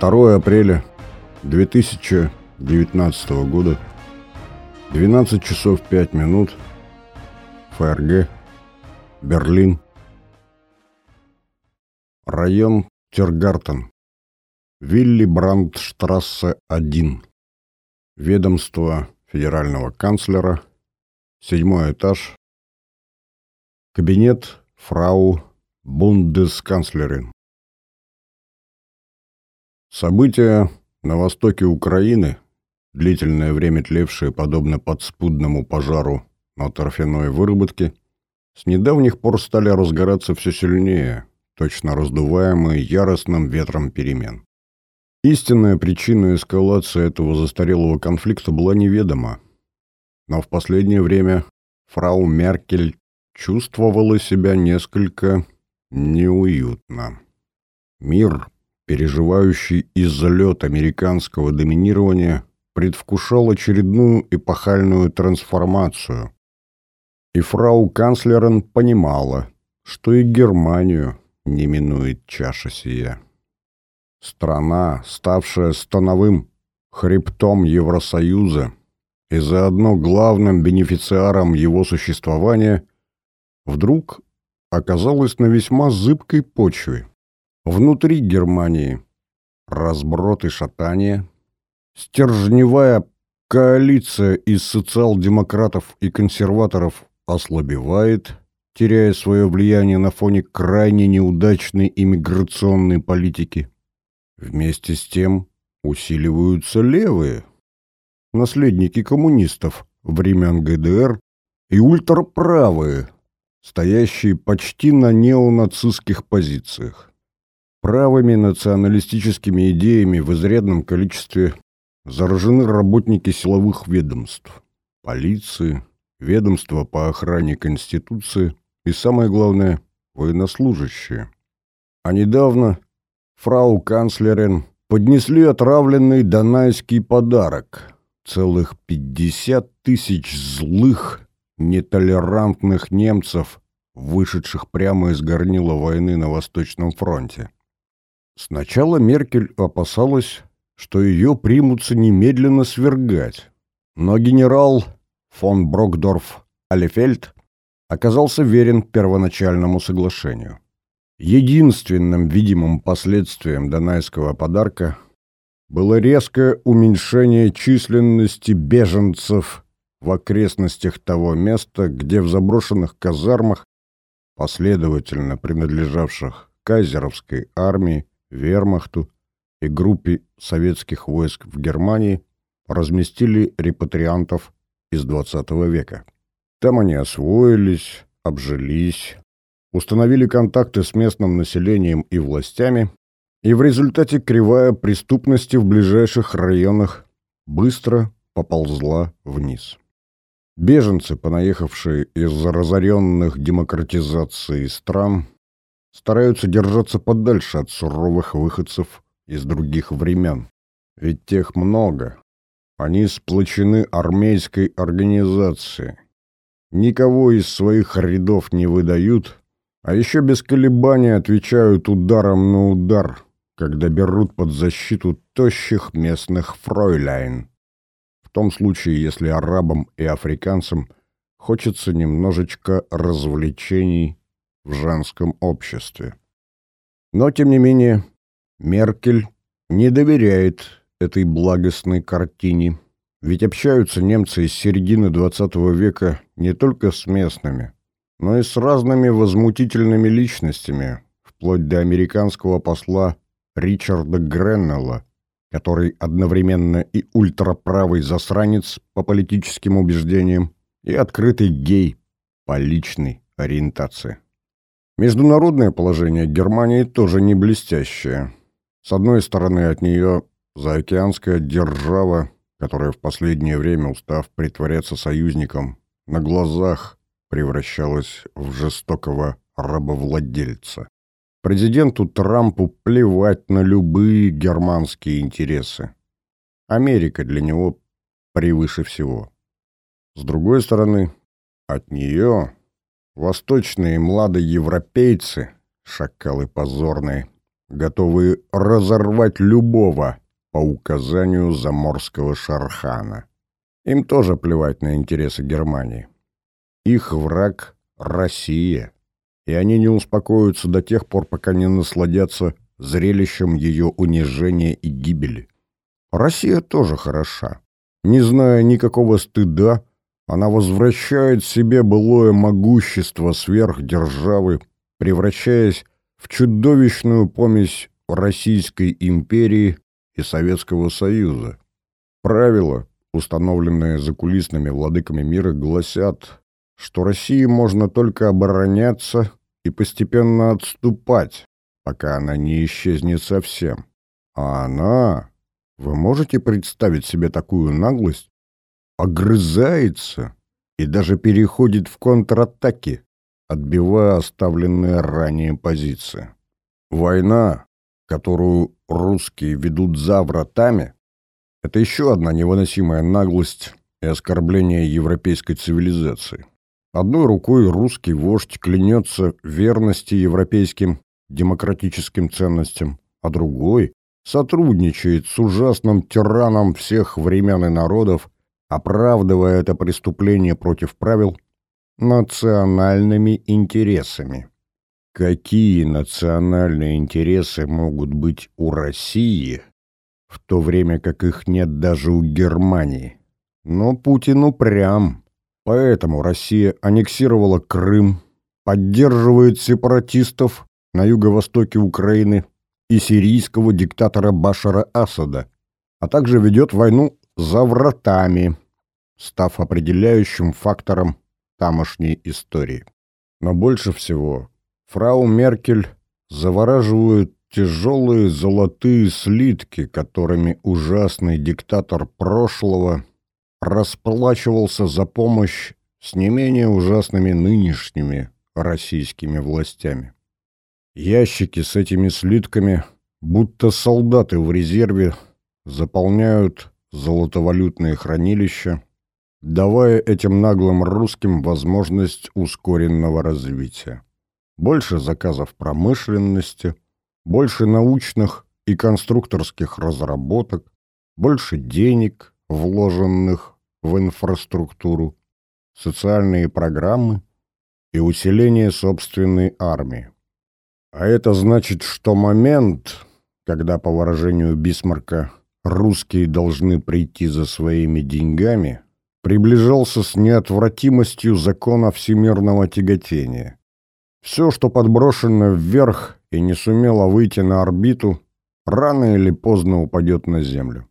2 апреля 2019 года, 12 часов 5 минут, ФРГ, Берлин, район Тергартен, Вилли Брандштрассе 1, ведомство федерального канцлера, седьмой этаж, кабинет фрау Бундесканцлерин. События на востоке Украины, длительное время тлевшие подобно подспудному пожару на торфяной выработке, с недавних пор стали разгораться все сильнее, точно раздуваемые яростным ветром перемен. Истинная причина эскалации этого застарелого конфликта была неведома, но в последнее время фрау Меркель чувствовала себя несколько неуютно. Мир, переживающий излет американского доминирования, предвкушал очередную эпохальную трансформацию. И фрау канцлерен понимала, что и Германию не минует чаша сия. Страна, ставшая становым хребтом Евросоюза и заодно главным бенефициаром его существования, вдруг оказалась на весьма зыбкой почве. Внутри Германии разброд и шатание, стержневая коалиция из социал-демократов и консерваторов ослабевает, теряя свое влияние на фоне крайне неудачной иммиграционной политики. Вместе с тем усиливаются левые, наследники коммунистов времен ГДР и ультраправые, стоящие почти на неонацистских позициях. Правыми националистическими идеями в изрядном количестве заражены работники силовых ведомств, полиции, ведомства по охране Конституции и, самое главное, военнослужащие. А недавно фрау канцлерен поднесли отравленный донайский подарок – целых 50 тысяч злых нетолерантных немцев, вышедших прямо из горнила войны на Восточном фронте. Сначала Меркель опасалась, что ее примутся немедленно свергать, но генерал фон Брокдорф Алефельд оказался верен первоначальному соглашению. Единственным видимым последствием донайского подарка было резкое уменьшение численности беженцев в окрестностях того места, где в заброшенных казармах, последовательно принадлежавших кайзеровской армии, вермахту и группе советских войск в Германии, разместили репатриантов из XX века. Там они освоились, обжились, установили контакты с местным населением и властями, и в результате кривая преступности в ближайших районах быстро поползла вниз. Беженцы, понаехавшие из разоренных демократизацией стран, стараются держаться подальше от суровых выходцев из других времен. Ведь тех много. Они сплочены армейской организацией. Никого из своих рядов не выдают, а еще без колебаний отвечают ударом на удар, когда берут под защиту тощих местных фройляйн. В том случае, если арабам и африканцам хочется немножечко развлечений в женском обществе. Но, тем не менее, Меркель не доверяет этой благостной картине, ведь общаются немцы из середины XX века не только с местными, но и с разными возмутительными личностями, вплоть до американского посла Ричарда Греннелла, который одновременно и ультраправый засранец по политическим убеждениям и открытый гей по личной ориентации. Международное положение Германии тоже не блестящее. С одной стороны, от нее заокеанская держава, которая в последнее время, устав притворяться союзником, на глазах превращалась в жестокого рабовладельца. Президенту Трампу плевать на любые германские интересы. Америка для него превыше всего. С другой стороны, от нее восточные младые европейцы, шакалы позорные, готовые разорвать любого по указанию заморского шархана. Им тоже плевать на интересы Германии. Их враг — Россия, и они не успокоятся до тех пор, пока не насладятся зрелищем ее унижения и гибели. Россия тоже хороша. Не зная никакого стыда, она возвращает себе былое могущество сверхдержавы, превращаясь в чудовищную помесь Российской империи и Советского Союза. Правила, установленные закулисными владыками мира, гласят, что России можно только обороняться и постепенно отступать, пока она не исчезнет совсем. А она, вы можете представить себе такую наглость, огрызается и даже переходит в контратаки, отбивая оставленные ранее позиции. Война, которую русские ведут за вратами, это еще одна невыносимая наглость и оскорбление европейской цивилизации. Одной рукой русский вождь клянется верности европейским демократическим ценностям, а другой сотрудничает с ужасным тираном всех времен и народов, оправдывая это преступление против правил национальными интересами. Какие национальные интересы могут быть у России, в то время как их нет даже у Германии? Но Путин упрям. Поэтому Россия аннексировала Крым, поддерживает сепаратистов на юго-востоке Украины и сирийского диктатора Башара Асада, а также ведет войну за вратами, став определяющим фактором тамошней истории. Но больше всего фрау Меркель завораживают тяжелые золотые слитки, которыми ужасный диктатор прошлого расплачивался за помощь с не менее ужасными нынешними российскими властями. Ящики с этими слитками, будто солдаты в резерве, заполняют золотовалютные хранилища, давая этим наглым русским возможность ускоренного развития. Больше заказов промышленности, больше научных и конструкторских разработок, больше денег, вложенных в инфраструктуру, социальные программы и усиление собственной армии. А это значит, что момент, когда, по выражению Бисмарка, русские должны прийти за своими деньгами, приближался с неотвратимостью закона всемирного тяготения. Все, что подброшено вверх и не сумело выйти на орбиту, рано или поздно упадет на Землю.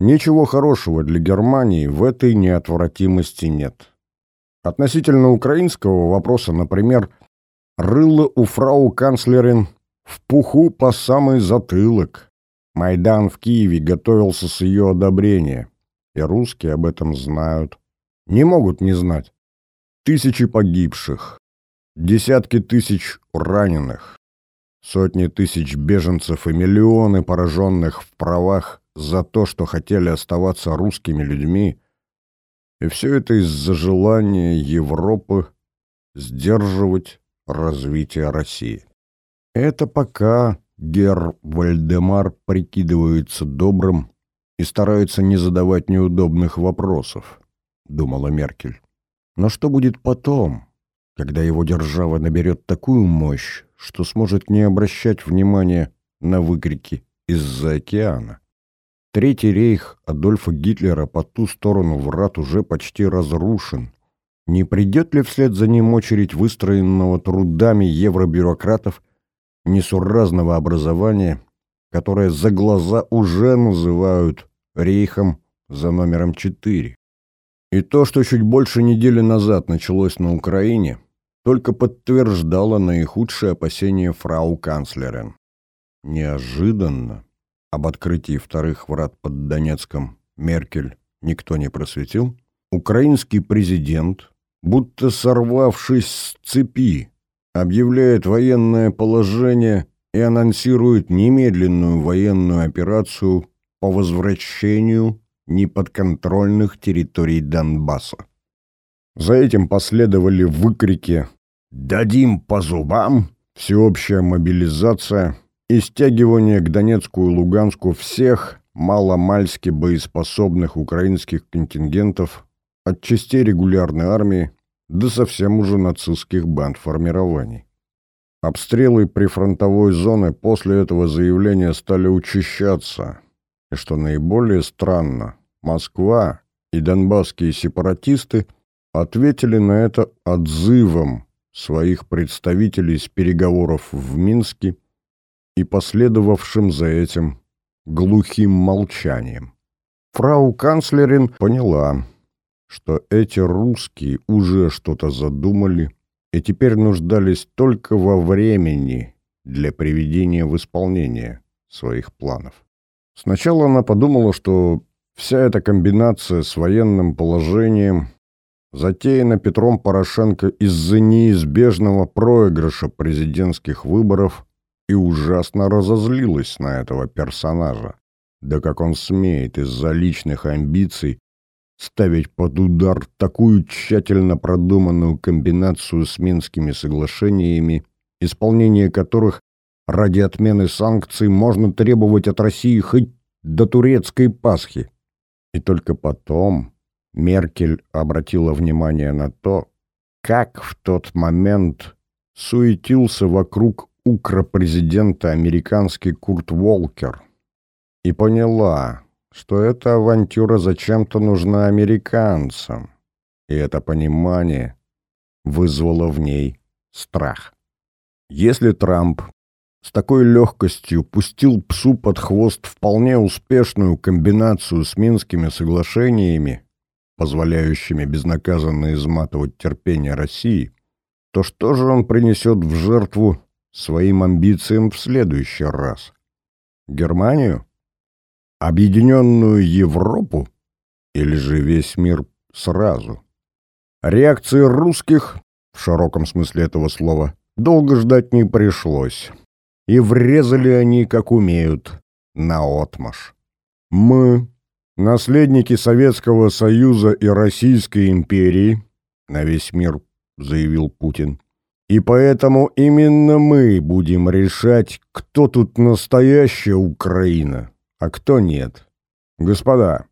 Ничего хорошего для Германии в этой неотвратимости нет. Относительно украинского вопроса, например, рыло у фрау канцлерин в пуху по самый затылок. Майдан в Киеве готовился с ее одобрения, и русские об этом знают. Не могут не знать. Тысячи погибших, десятки тысяч раненых, сотни тысяч беженцев и миллионы пораженных в правах за то, что хотели оставаться русскими людьми, и все это из-за желания Европы сдерживать развития России. Это пока Гер Вальдемар прикидывается добрым и старается не задавать неудобных вопросов, думала Меркель. Но что будет потом, когда его держава наберет такую мощь, что сможет не обращать внимания на выкрики из-за океана? Третий рейх Адольфа Гитлера по ту сторону врат уже почти разрушен, не придет ли вслед за ним очередь выстроенного трудами евробюрократов несуразного образования, которое за глаза уже называют рейхом за номером 4? И то, что чуть больше недели назад началось на Украине, только подтверждало наихудшие опасения фрау канцлерен. Неожиданно об открытии вторых врат под Донецком Меркель никто не просветил, украинский президент будто сорвавшись с цепи, объявляет военное положение и анонсирует немедленную военную операцию по возвращению неподконтрольных территорий Донбасса. За этим последовали выкрики «Дадим по зубам!», всеобщая мобилизация, и стягивание к Донецку и Луганску всех маломальски боеспособных украинских контингентов от частей регулярной армии до совсем уже нацистских банд-формирований. Обстрелы прифронтовой зоны после этого заявления стали учащаться, и что наиболее странно, Москва и донбасские сепаратисты ответили на это отзывом своих представителей с переговоров в Минске и последовавшим за этим глухим молчанием. Фрау канцлерин поняла, что эти русские уже что-то задумали и теперь нуждались только во времени для приведения в исполнение своих планов. Сначала она подумала, что вся эта комбинация с военным положением затеяна Петром Порошенко из-за неизбежного проигрыша президентских выборов и ужасно разозлилась на этого персонажа. Да как он смеет из-за личных амбиций ставить под удар такую тщательно продуманную комбинацию с Минскими соглашениями, исполнение которых ради отмены санкций можно требовать от России хоть до турецкой Пасхи. И только потом Меркель обратила внимание на то, как в тот момент суетился вокруг укропрезидента американский Курт Волкер и поняла, что эта авантюра зачем-то нужна американцам, и это понимание вызвало в ней страх. Если Трамп с такой легкостью пустил псу под хвост вполне успешную комбинацию с Минскими соглашениями, позволяющими безнаказанно изматывать терпение России, то что же он принесет в жертву своим амбициям в следующий раз? Германию? Объединенную Европу? Или же весь мир сразу? Реакции русских, в широком смысле этого слова, долго ждать не пришлось. И врезали они, как умеют, наотмашь. Мы, наследники Советского Союза и Российской империи, на весь мир заявил Путин, и поэтому именно мы будем решать, кто тут настоящая Украина, а кто нет. Господа,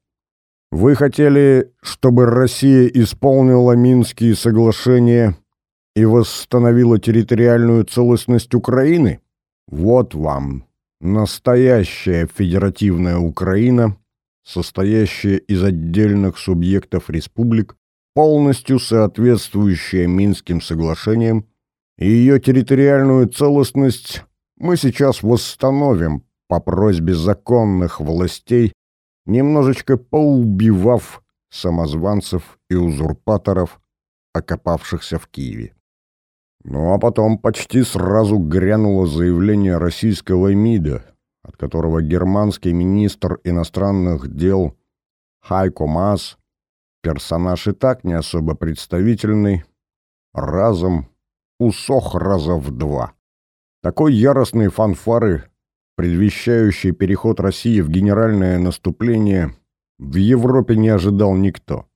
вы хотели, чтобы Россия исполнила Минские соглашения и восстановила территориальную целостность Украины? Вот вам настоящая федеративная Украина, состоящая из отдельных субъектов республик, полностью соответствующая Минским соглашениям и ее территориальную целостность мы сейчас восстановим по просьбе законных властей, немножечко поубивав самозванцев и узурпаторов, окопавшихся в Киеве. Ну а потом почти сразу грянуло заявление российского МИДа, от которого германский министр иностранных дел Хайко Мас, персонаж и так не особо представительный, разом усох раза в два. Такой яростной фанфары, предвещающей переход России в генеральное наступление, в Европе не ожидал никто.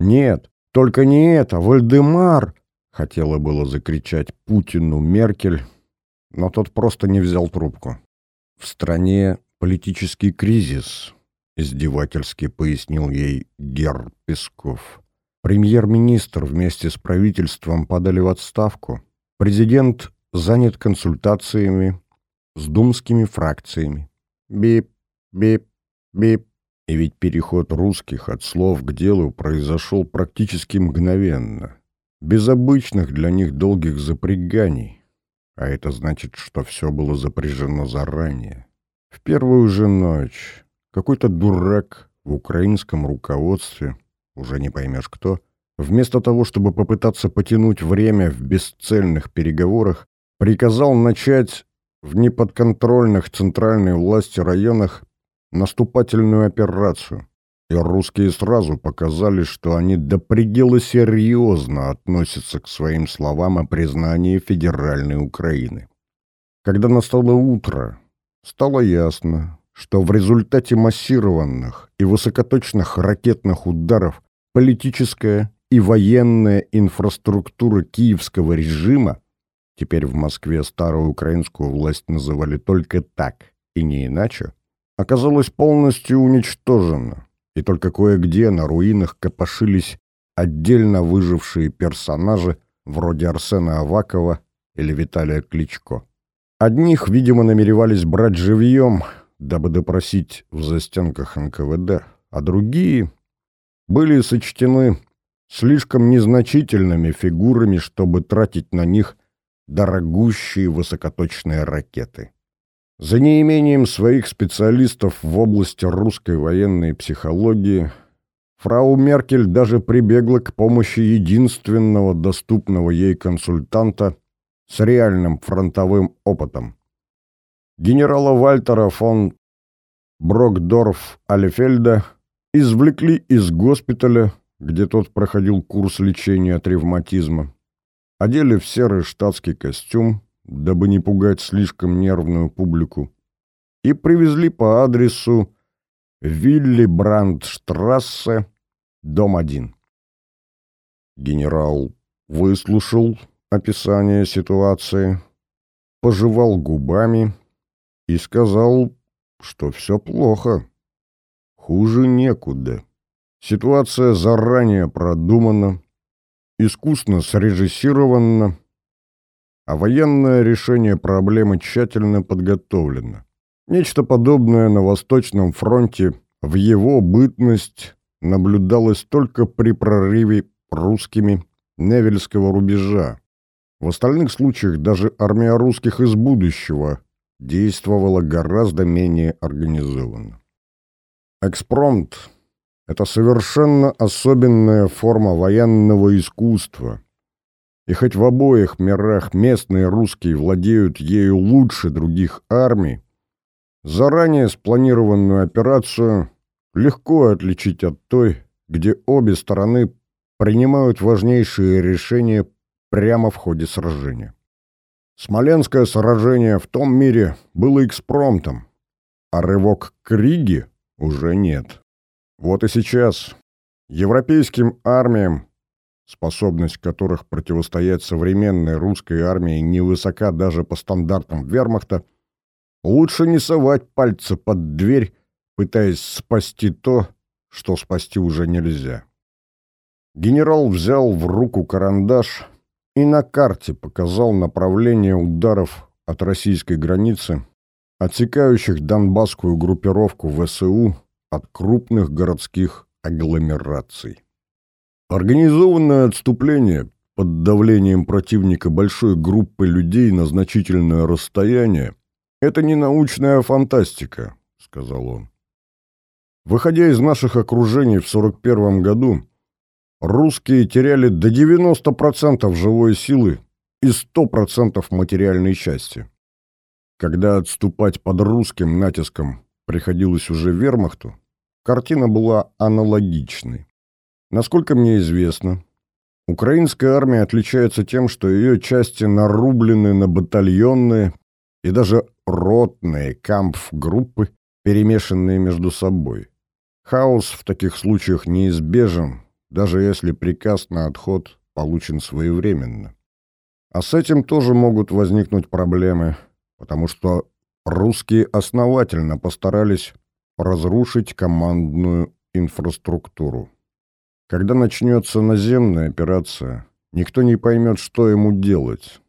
Нет, только не это, Вальдемар! Хотела было закричать Путину Меркель, но тот просто не взял трубку. В стране политический кризис, издевательски пояснил ей Гер Песков. Премьер-министр вместе с правительством подали в отставку. Президент занят консультациями с думскими фракциями. Бип, бип, бип. И ведь переход русских от слов к делу произошел практически мгновенно, без обычных для них долгих запряганий. А это значит, что все было запряжено заранее. В первую же ночь какой-то дурак в украинском руководстве уже не поймешь кто, вместо того, чтобы попытаться потянуть время в бесцельных переговорах, приказал начать в неподконтрольных центральной власти районах наступательную операцию. И русские сразу показали, что они до предела серьезно относятся к своим словам о признании федеральной Украины. Когда настало утро, стало ясно, что в результате массированных и высокоточных ракетных ударов политическая и военная инфраструктура киевского режима теперь в Москве старую украинскую власть называли только так и не иначе, оказалась полностью уничтожена, и только кое-где на руинах копошились отдельно выжившие персонажи вроде Арсена Авакова или Виталия Кличко. Одних, видимо, намеревались брать живьем, дабы допросить в застенках НКВД, а другие были сочтены слишком незначительными фигурами, чтобы тратить на них дорогущие высокоточные ракеты. За неимением своих специалистов в области русской военной психологии фрау Меркель даже прибегла к помощи единственного доступного ей консультанта с реальным фронтовым опытом. Генерала Вальтера фон Брокдорф-Алефельда извлекли из госпиталя, где тот проходил курс лечения от ревматизма, одели в серый штатский костюм, дабы не пугать слишком нервную публику, и привезли по адресу Вилли Брандштрассе, дом 1. Генерал выслушал описание ситуации, пожевал губами и сказал, что все плохо. Хуже некуда. Ситуация заранее продумана, искусно срежиссирована, а военное решение проблемы тщательно подготовлено. Нечто подобное на Восточном фронте в его бытность наблюдалось только при прорыве русскими Невельского рубежа. В остальных случаях даже армия русских из будущего действовала гораздо менее организованно. Экспромт — это совершенно особенная форма военного искусства, и хоть в обоих мирах местные русские владеют ею лучше других армий, заранее спланированную операцию легко отличить от той, где обе стороны принимают важнейшие решения прямо в ходе сражения. Смоленское сражение в том мире было экспромтом, а рывок к Риге уже нет. Вот и сейчас европейским армиям способность которых противостоять современной русской армии невысока даже по стандартам вермахта, лучше не совать пальцы под дверь, пытаясь спасти то, что спасти уже нельзя. Генерал взял в руку карандаш и на карте показал направление ударов от российской границы, отсекающих донбасскую группировку ВСУ от крупных городских агломераций. Организованное отступление под давлением противника большой группы людей на значительное расстояние — это не научная фантастика, — сказал он. Выходя из наших окружений в 41 году, русские теряли до 90% живой силы и 100% материальной части. Когда отступать под русским натиском приходилось уже вермахту, картина была аналогичной. Насколько мне известно, украинская армия отличается тем, что ее части нарублены на батальонные и даже ротные кампф-группы, перемешанные между собой. Хаос в таких случаях неизбежен, даже если приказ на отход получен своевременно. А с этим тоже могут возникнуть проблемы, потому что русские основательно постарались разрушить командную инфраструктуру. Когда начнется наземная операция, никто не поймет, что ему делать.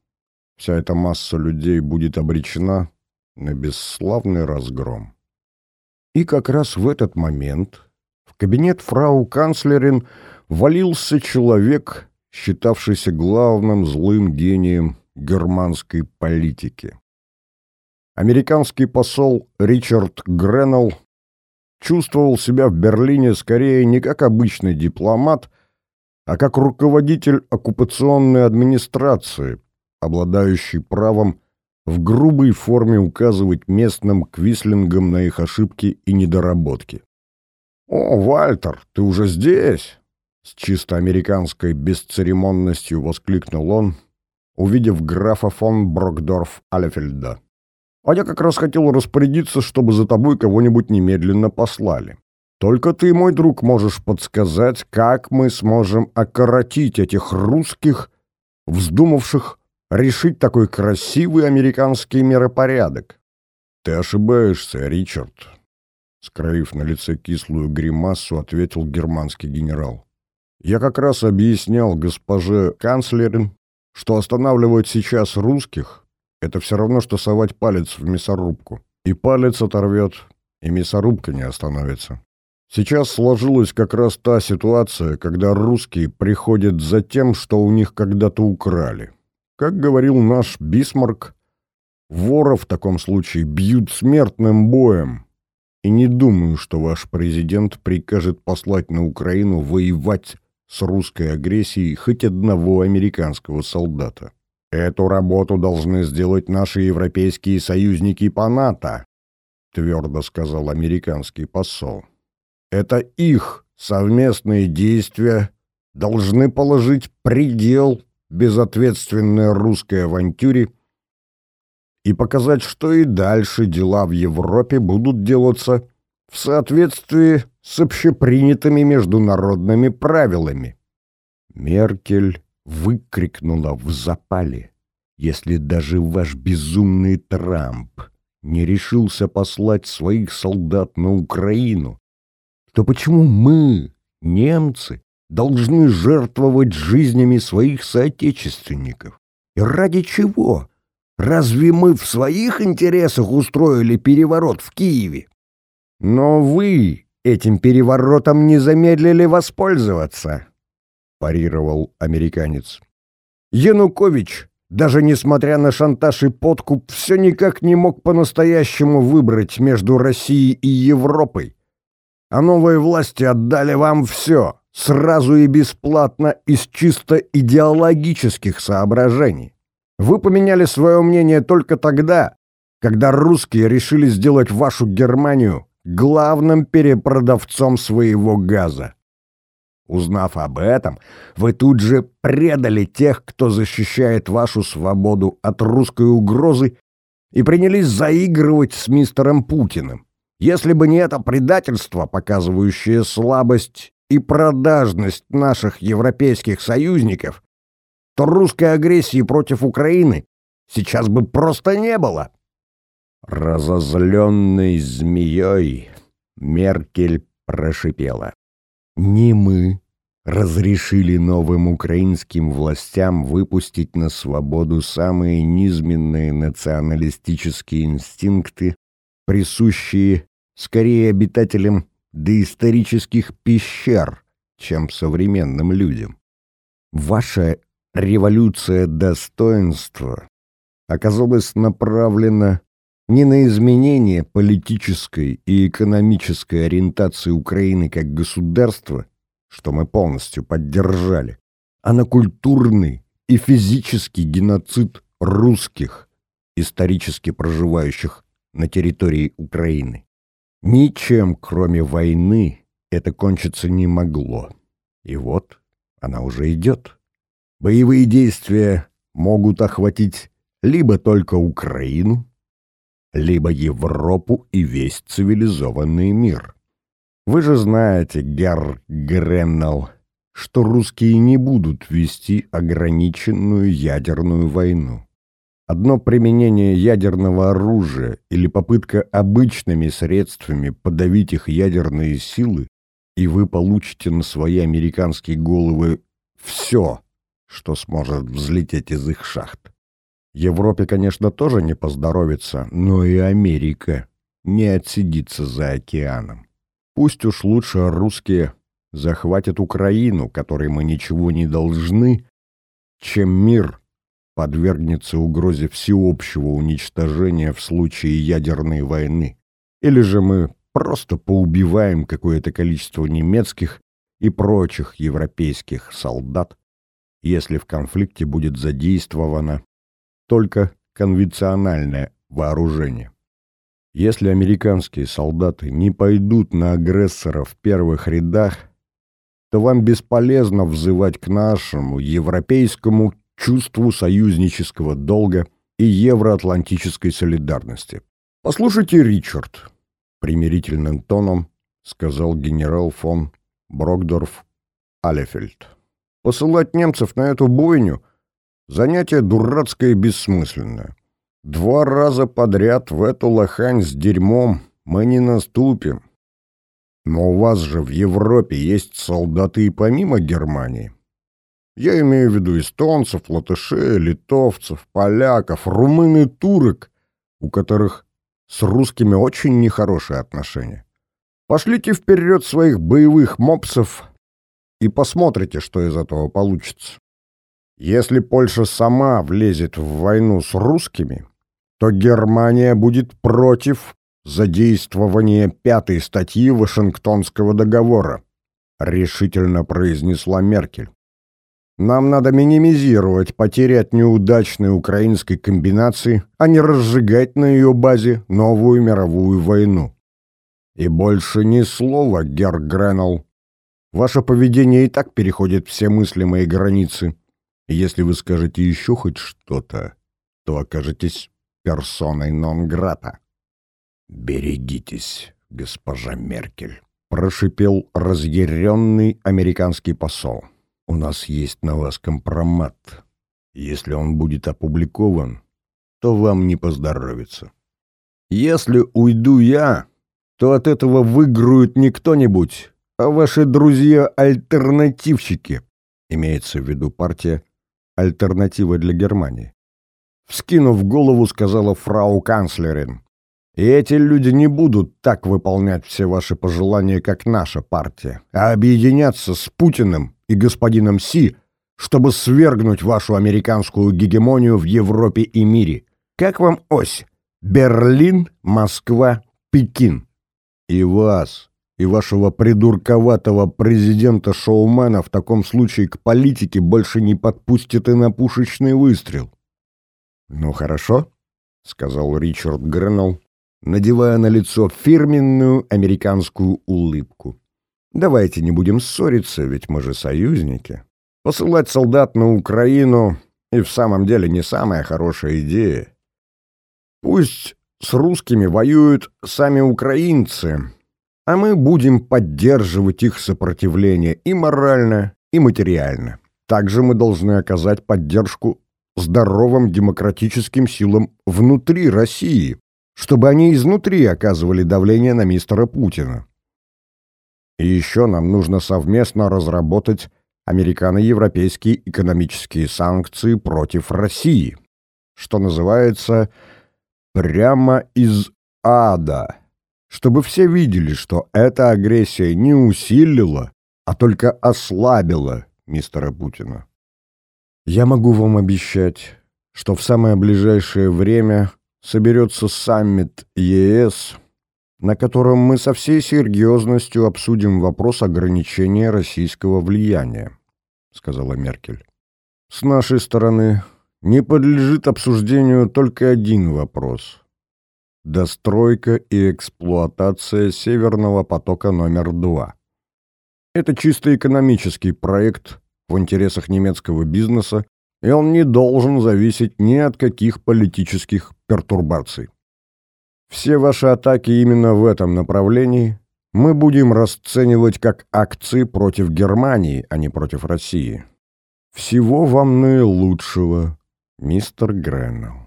Вся эта масса людей будет обречена на бесславный разгром. И как раз в этот момент в кабинет фрау канцлерин валился человек, считавшийся главным злым гением германской политики. Американский посол Ричард Греннелл чувствовал себя в Берлине скорее не как обычный дипломат, а как руководитель оккупационной администрации, обладающий правом в грубой форме указывать местным квислингам на их ошибки и недоработки. «О, Вальтер, ты уже здесь?» С чисто американской бесцеремонностью воскликнул он, увидев графа фон Брокдорф Алефельда. А я как раз хотел распорядиться, чтобы за тобой кого-нибудь немедленно послали. Только ты, мой друг, можешь подсказать, как мы сможем окоротить этих русских, вздумавших решить такой красивый американский миропорядок. Ты ошибаешься, Ричард, скроив на лице кислую гримасу, ответил германский генерал. Я как раз объяснял госпоже канцлерин, что останавливать сейчас русских — это все равно, что совать палец в мясорубку. И палец оторвет, и мясорубка не остановится. Сейчас сложилась как раз та ситуация, когда русские приходят за тем, что у них когда-то украли. Как говорил наш Бисмарк, вора в таком случае бьют смертным боем. И не думаю, что ваш президент прикажет послать на Украину воевать с русской агрессией хоть одного американского солдата. Эту работу должны сделать наши европейские союзники по НАТО, твердо сказал американский посол. Это их совместные действия должны положить предел безответственной русской авантюре и показать, что и дальше дела в Европе будут делаться в соответствии с общепринятыми международными правилами. Меркель выкрикнула в запале. Если даже ваш безумный Трамп не решился послать своих солдат на Украину, то почему мы, немцы, должны жертвовать жизнями своих соотечественников? И ради чего? Разве мы в своих интересах устроили переворот в Киеве? Но вы этим переворотом не замедлили воспользоваться, парировал американец. Янукович, даже несмотря на шантаж и подкуп, все никак не мог по-настоящему выбрать между Россией и Европой а новые власти отдали вам все, сразу и бесплатно из чисто идеологических соображений. Вы поменяли свое мнение только тогда, когда русские решили сделать вашу Германию главным перепродавцом своего газа. Узнав об этом, вы тут же предали тех, кто защищает вашу свободу от русской угрозы и принялись заигрывать с мистером Путиным. Если бы не это предательство, показывающее слабость и продажность наших европейских союзников, то русской агрессии против Украины сейчас бы просто не было. Разозленной змеей Меркель прошипела. «Не мы разрешили новым украинским властям выпустить на свободу самые низменные националистические инстинкты, присущие скорее обитателям доисторических пещер, чем современным людям. Ваша революция достоинства оказалась направлена не на изменение политической и экономической ориентации Украины как государства, что мы полностью поддержали, а на культурный и физический геноцид русских, исторически проживающих на территории Украины. Ничем, кроме войны, это кончиться не могло. И вот она уже идет. Боевые действия могут охватить либо только Украину, либо Европу и весь цивилизованный мир. Вы же знаете, Герр Греннелл, что русские не будут вести ограниченную ядерную войну. Одно применение ядерного оружия или попытка обычными средствами подавить их ядерные силы, и вы получите на свои американские головы все, что сможет взлететь из их шахт. Европе, конечно, тоже не поздоровится, но и Америка не отсидится за океаном. Пусть уж лучше русские захватят Украину, которой мы ничего не должны, чем мир — подвергнется угрозе всеобщего уничтожения в случае ядерной войны. Или же мы просто поубиваем какое-то количество немецких и прочих европейских солдат, если в конфликте будет задействовано только конвенциональное вооружение. Если американские солдаты не пойдут на агрессора в первых рядах, то вам бесполезно взывать к нашему европейскому чувству союзнического долга и евроатлантической солидарности. «Послушайте, Ричард», — примирительным тоном сказал генерал фон Брокдорф Алефельд. «Посылать немцев на эту бойню Занятие дурацкое и бессмысленное. Два раза подряд в эту лохань с дерьмом мы не наступим. Но у вас же в Европе есть солдаты и помимо Германии. Я имею в виду эстонцев, латышей, литовцев, поляков, румын и турок, у которых с русскими очень нехорошие отношения. Пошлите вперед своих боевых мопсов и посмотрите, что из этого получится. Если Польша сама влезет в войну с русскими, то Германия будет против задействования пятой статьи Вашингтонского договора, решительно произнесла Меркель. Нам надо минимизировать потери от неудачной украинской комбинации, а не разжигать на ее базе новую мировую войну. И больше ни слова, Герр Греннелл. Ваше поведение и так переходит все мыслимые границы. Если вы скажете еще хоть что-то, то окажетесь персоной нон-грата. «Берегитесь, госпожа Меркель», — прошипел разъяренный американский посол. «У нас есть на вас компромат. Если он будет опубликован, то вам не поздоровится. Если уйду я, то от этого выиграют не кто-нибудь, а ваши друзья-альтернативщики, имеется в виду партия «Альтернатива для Германии». Вскинув голову, сказала фрау канцлерин. И эти люди не будут так выполнять все ваши пожелания, как наша партия, а объединяться с Путиным и господином Си, чтобы свергнуть вашу американскую гегемонию в Европе и мире. Как вам ось? Берлин, Москва, Пекин. И вас, и вашего придурковатого президента-шоумена в таком случае к политике больше не подпустят и на пушечный выстрел. «Ну хорошо», — сказал Ричард Греннелл, надевая на лицо фирменную американскую улыбку. «Давайте не будем ссориться, ведь мы же союзники. Посылать солдат на Украину и в самом деле не самая хорошая идея. Пусть с русскими воюют сами украинцы, а мы будем поддерживать их сопротивление и морально, и материально. Также мы должны оказать поддержку здоровым демократическим силам внутри России, чтобы они изнутри оказывали давление на мистера Путина. И еще нам нужно совместно разработать американо-европейские экономические санкции против России, что называется «прямо из ада», чтобы все видели, что эта агрессия не усилила, а только ослабила мистера Путина. Я могу вам обещать, что в самое ближайшее время соберется саммит ЕС, на котором мы со всей серьезностью обсудим вопрос ограничения российского влияния, сказала Меркель. С нашей стороны не подлежит обсуждению только один вопрос – достройка и эксплуатация Северного потока номер два. Это чисто экономический проект – в интересах немецкого бизнеса, и он не должен зависеть ни от каких политических пертурбаций. Все ваши атаки именно в этом направлении мы будем расценивать как акции против Германии, а не против России. Всего вам наилучшего, мистер Греннелл.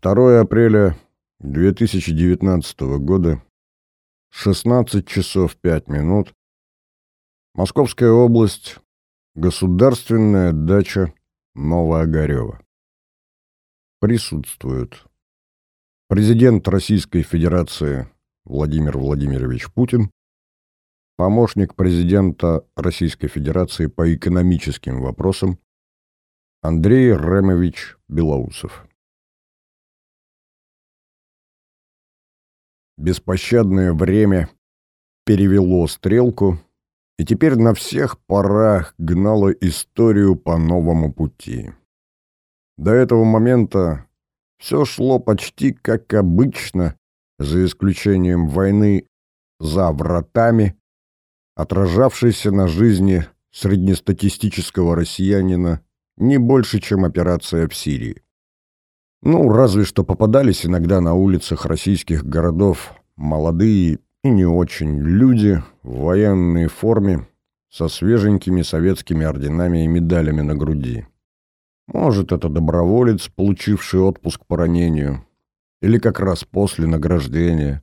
2 апреля 2019 года, 16 часов 5 минут, Московская область. Государственная дача Новоогарева. Присутствуют президент Российской Федерации Владимир Владимирович Путин, помощник президента Российской Федерации по экономическим вопросам Андрей Ремович Белоусов. Беспощадное время перевело стрелку и теперь на всех парах гнала историю по новому пути. До этого момента все шло почти как обычно, за исключением войны за вратами, отражавшейся на жизни среднестатистического россиянина не больше, чем операция в Сирии. Ну, разве что попадались иногда на улицах российских городов молодые и не очень люди в военной форме со свеженькими советскими орденами и медалями на груди. Может, это доброволец, получивший отпуск по ранению, или как раз после награждения,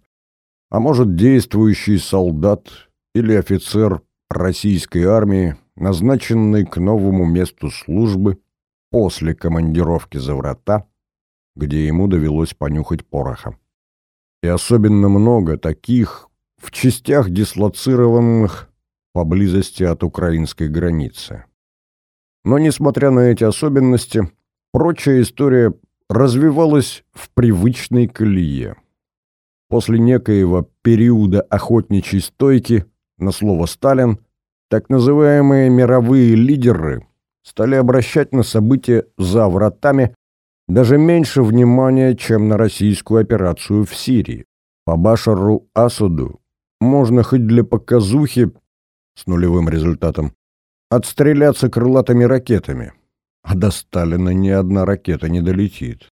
а может, действующий солдат или офицер российской армии, назначенный к новому месту службы после командировки за врата, где ему довелось понюхать пороха. И особенно много таких в частях, дислоцированных поблизости от украинской границы. Но, несмотря на эти особенности, прочая история развивалась в привычной колее. После некоего периода охотничьей стойки на слово «Сталин» так называемые мировые лидеры стали обращать на события за вратами даже меньше внимания, чем на российскую операцию в Сирии. По Башару Асаду можно хоть для показухи с нулевым результатом отстреляться крылатыми ракетами, а до Сталина ни одна ракета не долетит.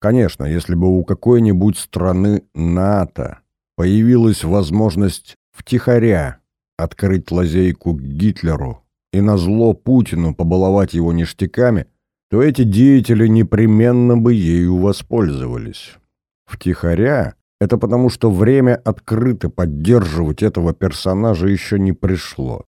Конечно, если бы у какой-нибудь страны НАТО появилась возможность втихаря открыть лазейку к Гитлеру и назло Путину побаловать его ништяками, то эти деятели непременно бы ею воспользовались. Втихаря — это потому, что время открыто поддерживать этого персонажа еще не пришло.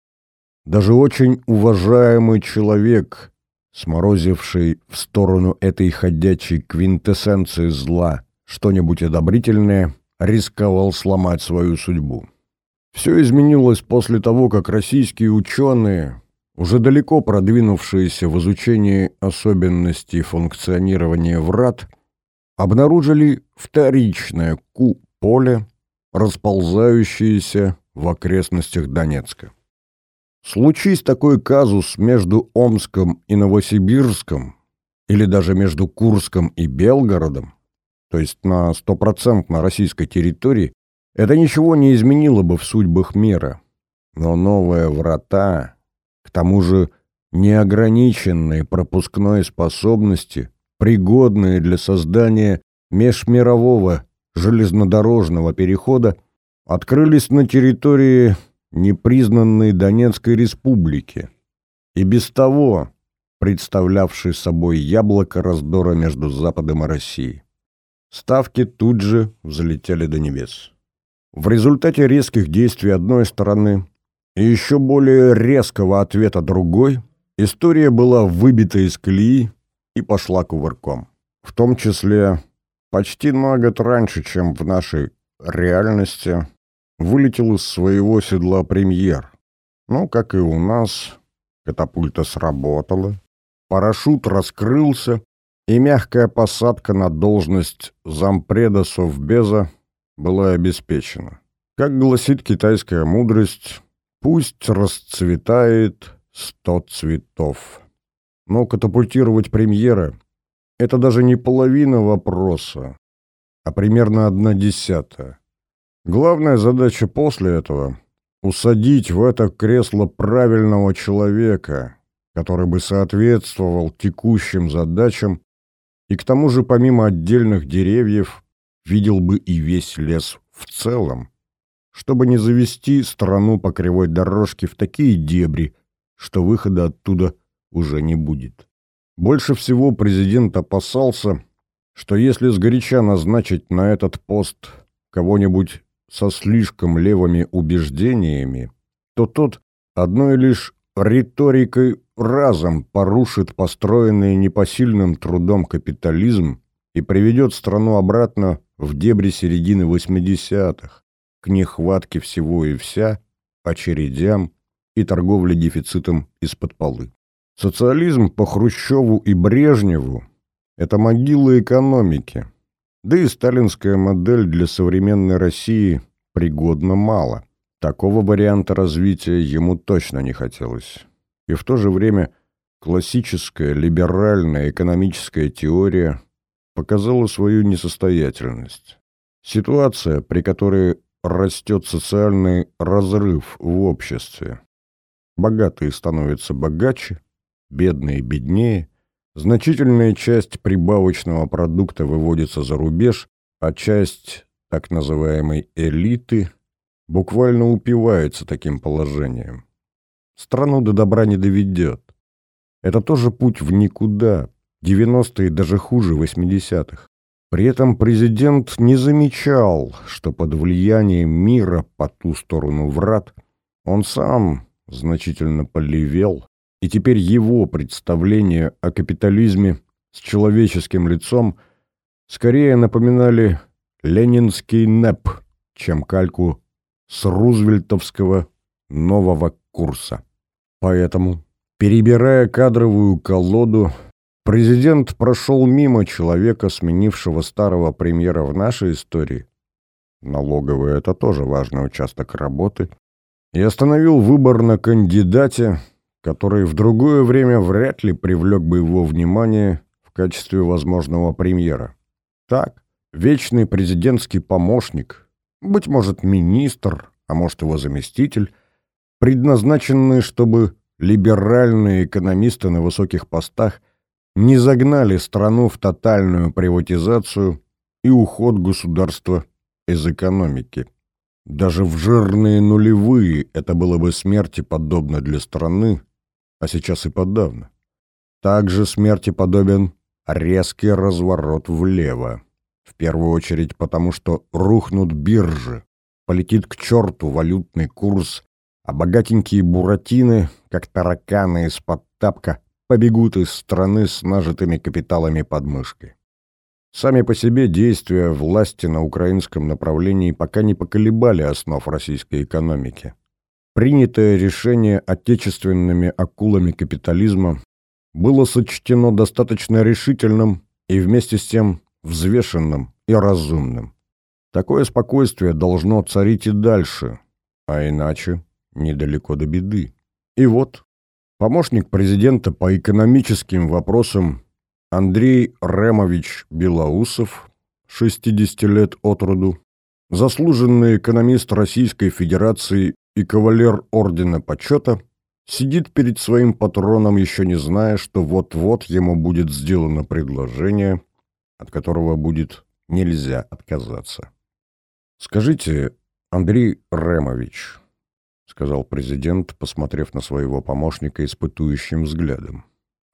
Даже очень уважаемый человек, сморозивший в сторону этой ходячей квинтэссенции зла что-нибудь одобрительное, рисковал сломать свою судьбу. Все изменилось после того, как российские ученые, уже далеко продвинувшиеся в изучении особенностей функционирования врат, обнаружили вторичное Ку-поле, расползающееся в окрестностях Донецка. Случись такой казус между Омском и Новосибирском, или даже между Курском и Белгородом, то есть на стопроцентно российской территории, это ничего не изменило бы в судьбах мира. Но новые врата, тому же неограниченные пропускной способности, пригодные для создания межмирового железнодорожного перехода, открылись на территории непризнанной Донецкой республики и без того представлявшей собой яблоко раздора между Западом и Россией. Ставки тут же взлетели до небес. В результате резких действий одной стороны и еще более резкого ответа другой, история была выбита из колеи и пошла кувырком. В том числе почти на год раньше, чем в нашей реальности, вылетел из своего седла премьер. Ну, как и у нас, катапульта сработала, парашют раскрылся, и мягкая посадка на должность зампреда Совбеза была обеспечена. Как гласит китайская мудрость, пусть расцветает сто цветов. Но катапультировать премьера — это даже не половина вопроса, а примерно одна десятая. Главная задача после этого — усадить в это кресло правильного человека, который бы соответствовал текущим задачам и к тому же помимо отдельных деревьев видел бы и весь лес в целом, чтобы не завести страну по кривой дорожке в такие дебри, что выхода оттуда уже не будет. Больше всего президент опасался, что если сгоряча назначить на этот пост кого-нибудь со слишком левыми убеждениями, то тот одной лишь риторикой разом порушит построенный непосильным трудом капитализм и приведет страну обратно в дебри середины 80-х, к нехватке всего и вся, очередям и торговле дефицитом из-под полы. Социализм по Хрущеву и Брежневу – это могила экономики, да и сталинская модель для современной России пригодна мало. Такого варианта развития ему точно не хотелось. И в то же время классическая либеральная экономическая теория показала свою несостоятельность. Ситуация, при которой растет социальный разрыв в обществе. Богатые становятся богаче, бедные беднее, значительная часть прибавочного продукта выводится за рубеж, а часть так называемой элиты буквально упивается таким положением. Страну до добра не доведет. Это тоже путь в никуда, 90-е даже хуже 80-х. При этом президент не замечал, что под влиянием мира по ту сторону врат он сам значительно полевел, и теперь его представления о капитализме с человеческим лицом скорее напоминали ленинский НЭП, чем кальку с рузвельтовского нового курса. Поэтому, перебирая кадровую колоду, президент прошел мимо человека, сменившего старого премьера в нашей истории. Налоговый — это тоже важный участок работы. И остановил выбор на кандидате, который в другое время вряд ли привлек бы его внимание в качестве возможного премьера. Так, вечный президентский помощник, быть может, министр, а может, его заместитель, предназначенные, чтобы либеральные экономисты на высоких постах не загнали страну в тотальную приватизацию и уход государства из экономики. Даже в жирные нулевые это было бы смерти подобно для страны, а сейчас и подавно. Также смерти подобен резкий разворот влево. В первую очередь потому, что рухнут биржи, полетит к черту валютный курс, а богатенькие буратины, как тараканы из-под тапка, побегут из страны с нажитыми капиталами под мышкой. Сами по себе действия власти на украинском направлении пока не поколебали основ российской экономики. Принятое решение отечественными акулами капитализма было сочтено достаточно решительным и вместе с тем взвешенным и разумным. Такое спокойствие должно царить и дальше, а иначе недалеко до беды. И вот помощник президента по экономическим вопросам Андрей Ремович Белоусов, 60 лет от роду, заслуженный экономист Российской Федерации и кавалер Ордена Почета, сидит перед своим патроном, еще не зная, что вот-вот ему будет сделано предложение, от которого будет нельзя отказаться. «Скажите, Андрей Ремович», — сказал президент, посмотрев на своего помощника испытующим взглядом,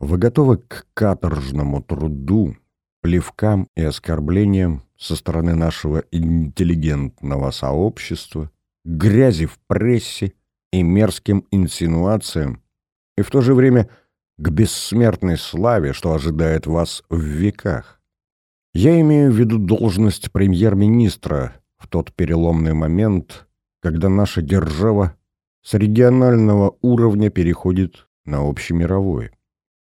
«вы готовы к каторжному труду, плевкам и оскорблениям со стороны нашего интеллигентного сообщества, грязи в прессе и мерзким инсинуациям, и в то же время к бессмертной славе, что ожидает вас в веках? Я имею в виду должность премьер-министра, в тот переломный момент, когда наша держава с регионального уровня переходит на общемировой.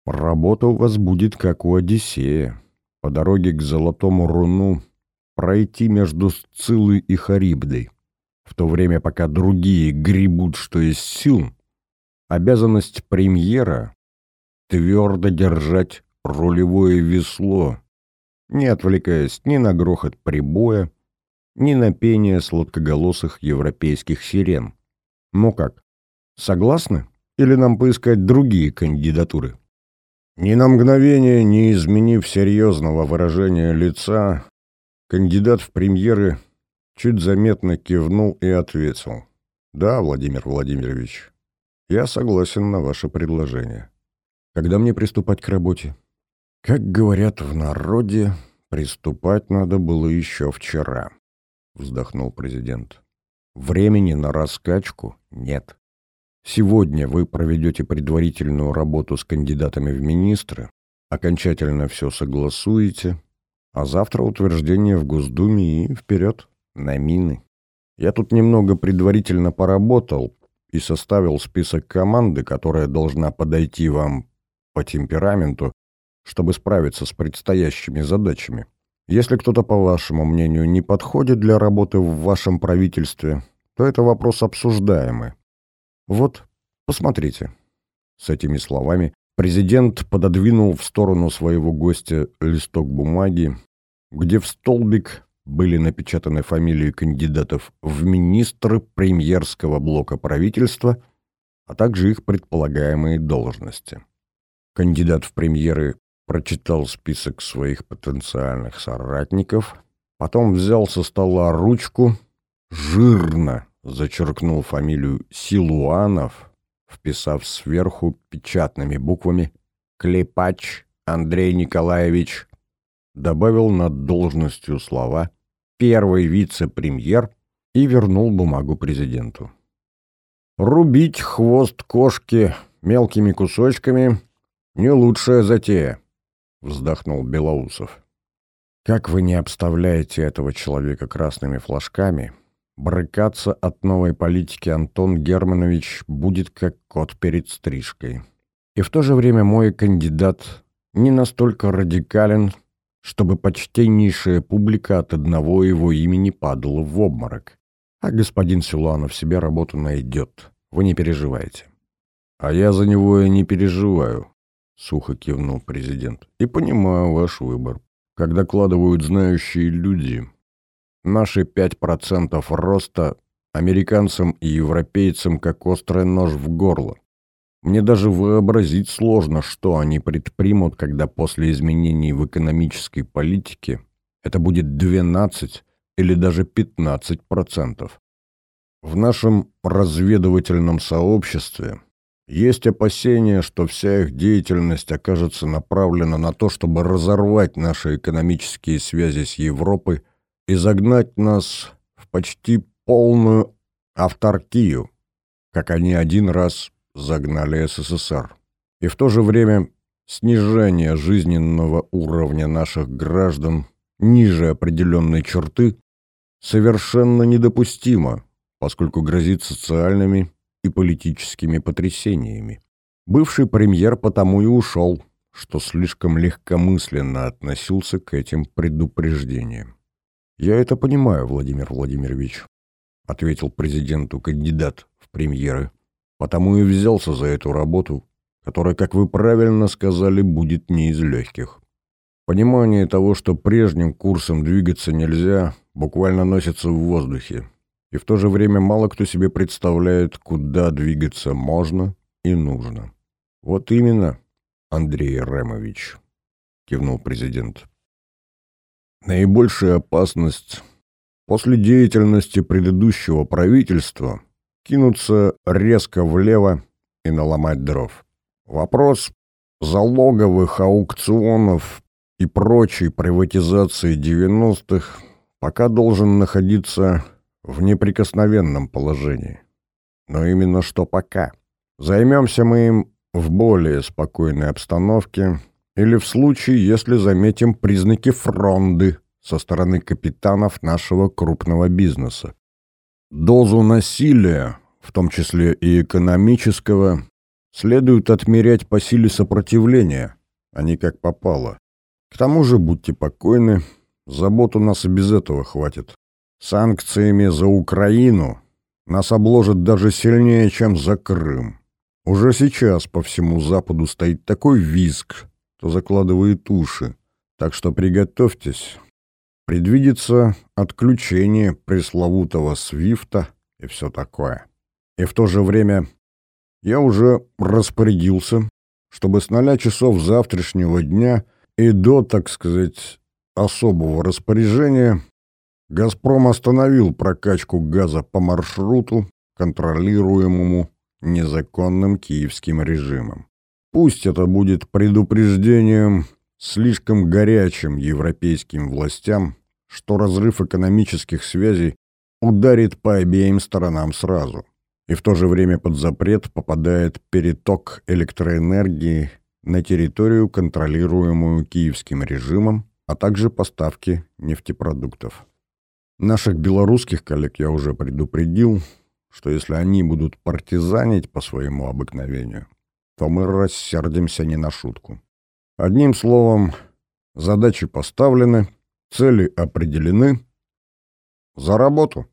Работа у вас будет как у Одиссея. По дороге к Золотому Руну пройти между Сцилой и Харибдой. В то время, пока другие гребут, что из сил, обязанность премьера — твердо держать рулевое весло, не отвлекаясь ни на грохот прибоя, ни на пение сладкоголосых европейских сирен. Ну как, согласны? Или нам поискать другие кандидатуры? Ни на мгновение не изменив серьезного выражения лица, кандидат в премьеры чуть заметно кивнул и ответил. «Да, Владимир Владимирович, я согласен на ваше предложение. Когда мне приступать к работе?» Как говорят в народе, приступать надо было еще вчера вздохнул президент. Времени на раскачку нет. Сегодня вы проведете предварительную работу с кандидатами в министры, окончательно все согласуете, а завтра утверждение в Госдуме и вперед на мины. Я тут немного предварительно поработал и составил список команды, которая должна подойти вам по темпераменту, чтобы справиться с предстоящими задачами. Если кто-то, по вашему мнению, не подходит для работы в вашем правительстве, то это вопрос обсуждаемый. Вот, посмотрите. С этими словами президент пододвинул в сторону своего гостя листок бумаги, где в столбик были напечатаны фамилии кандидатов в министры премьерского блока правительства, а также их предполагаемые должности. Кандидат в премьеры прочитал список своих потенциальных соратников, потом взял со стола ручку, жирно зачеркнул фамилию Силуанов, вписав сверху печатными буквами «Клепач Андрей Николаевич добавил над должностью слова «первый вице-премьер» и вернул бумагу президенту. «Рубить хвост кошки мелкими кусочками — не лучшая затея», — вздохнул Белоусов. «Как вы не обставляете этого человека красными флажками, брыкаться от новой политики Антон Германович будет как кот перед стрижкой. И в то же время мой кандидат не настолько радикален, чтобы почтеннейшая публика от одного его имени падала в обморок. А господин Силуанов себе работу найдет. Вы не переживайте. А я за него и не переживаю, — сухо кивнул президент. И понимаю ваш выбор. Когда кладывают знающие люди, наши 5% роста американцам и европейцам как острый нож в горло. Мне даже вообразить сложно, что они предпримут, когда после изменений в экономической политике это будет 12 или даже 15%. В нашем разведывательном сообществе есть опасения, что вся их деятельность окажется направлена на то, чтобы разорвать наши экономические связи с Европой и загнать нас в почти полную авторкию, как они один раз загнали СССР. И в то же время снижение жизненного уровня наших граждан ниже определенной черты совершенно недопустимо, поскольку грозит социальными и политическими потрясениями. Бывший премьер потому и ушел, что слишком легкомысленно относился к этим предупреждениям. «Я это понимаю, Владимир Владимирович», — ответил президенту кандидат в премьеры. Потому и взялся за эту работу, которая, как вы правильно сказали, будет не из легких. Понимание того, что прежним курсом двигаться нельзя, буквально носится в воздухе. И в то же время мало кто себе представляет, куда двигаться можно и нужно. Вот именно, Андрей Ремович, кивнул президент. Наибольшая опасность после деятельности предыдущего правительства кинуться резко влево и наломать дров. Вопрос залоговых аукционов и прочей приватизации 90-х пока должен находиться в неприкосновенном положении. Но именно что пока. Займемся мы им в более спокойной обстановке или в случае, если заметим признаки фронды со стороны капитанов нашего крупного бизнеса. Дозу насилия, в том числе и экономического, следует отмерять по силе сопротивления, а не как попало. К тому же, будьте покойны, забот у нас и без этого хватит. Санкциями за Украину нас обложат даже сильнее, чем за Крым. Уже сейчас по всему Западу стоит такой визг, то закладывает уши. Так что приготовьтесь, Предвидится отключение пресловутого свифта и все такое. И в то же время я уже распорядился, чтобы с ноля часов завтрашнего дня и до, так сказать, особого распоряжения «Газпром» остановил прокачку газа по маршруту, контролируемому незаконным киевским режимом. Пусть это будет предупреждением слишком горячим европейским властям, что разрыв экономических связей ударит по обеим сторонам сразу. И в то же время под запрет попадает переток электроэнергии на территорию, контролируемую киевским режимом, а также поставки нефтепродуктов. Наших белорусских коллег я уже предупредил, что если они будут партизанить по своему обыкновению, то мы рассердимся не на шутку. Одним словом, задачи поставлены, цели определены. За работу!